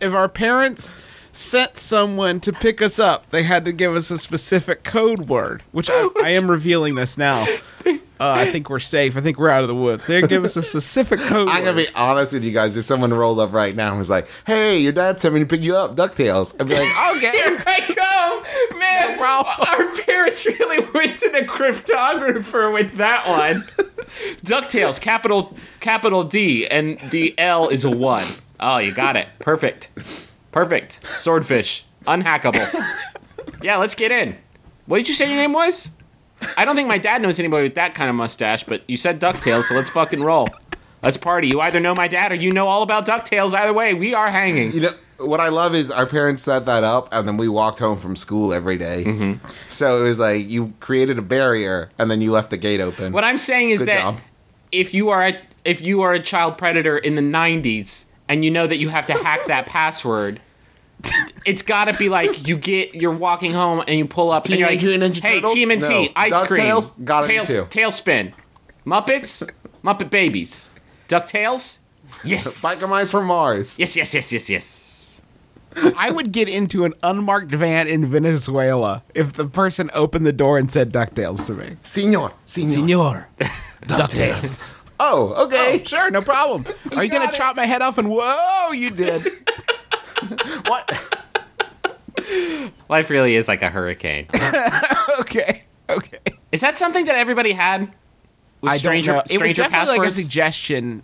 if our parents sent someone to pick us up, they had to give us a specific code word, which I, I am revealing this now. Uh, I think we're safe. I think we're out of the woods. They give us a specific code. I'm gonna be honest with you guys. If someone rolled up right now and was like, "Hey, your dad sent me to pick you up, Ducktales," I'd be like, "Okay." Here I go, man. Our parents really went to the cryptographer with that one. Ducktales, capital capital D, and the L is a one. Oh, you got it. Perfect, perfect. Swordfish, unhackable. Yeah, let's get in. What did you say your name was? I don't think my dad knows anybody with that kind of mustache, but you said Ducktales, so let's fucking roll. Let's party. You either know my dad or you know all about Ducktales. Either way, we are hanging. You know what I love is our parents set that up, and then we walked home from school every day. Mm-hmm. So it was like you created a barrier, and then you left the gate open. What I'm saying is Good that job. if you are a, if you are a child predator in the 90s and you know that you have to hack that password, it's got to be like you get you're walking home and you pull up and you're like, Ninja "Hey, Turtles? TMNT, No. ice cream, DuckTales? Gotta be Tails- two. TaleSpin, Muppets, Muppet Babies, Ducktales." Yes. Biker Mice from Mars. Yes, yes, yes, yes, yes. I would get into an unmarked van in Venezuela if the person opened the door and said DuckTales to me. Senor, senor. Senor. DuckTales. Oh, okay. Oh, sure, no problem. Are you gonna it. chop my head off and whoa, you did. What? Life really is like a hurricane. okay. Okay. is that something that everybody had? With I stranger, don't know. It was stranger definitely like a suggestion.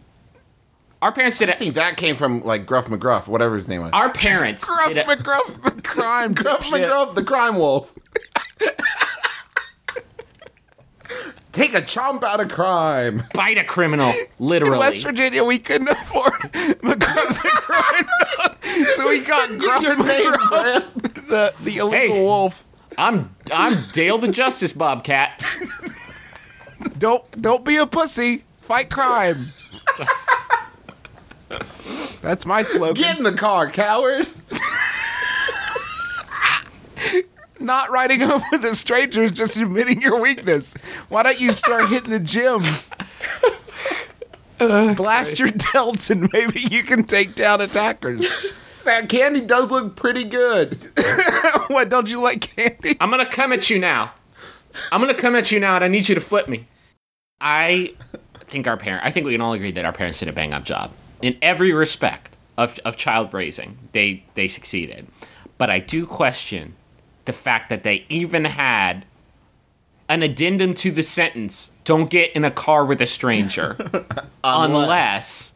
Our parents did I think that came from like Gruff McGruff, whatever his name was. Our parents Gruff did it. McGruff McCrime. Gruff dipshit. McGruff, the crime wolf. Take a chomp out of crime. bite a criminal, literally. In. West Virginia, we couldn't afford the crime so we got Gruff Your name, the, the illegal Hey. wolf. I'm I'm Dale the Justice Bobcat. Don't don't be a pussy. Fight crime. That's my slogan. Get in the car, coward. Not riding home with a stranger is just admitting your weakness. Why don't you start hitting the gym? Uh, Blast your delts and maybe you can take down attackers. That candy does look pretty good. what, don't you like candy? I'm gonna come at you now. I'm gonna come at you now, and I need you to flip me. I think our parent. I think we can all agree that our parents did a bang up job in every respect of of child raising. They they succeeded, but I do question the fact that they even had an addendum to the sentence: "Don't get in a car with a stranger." Unless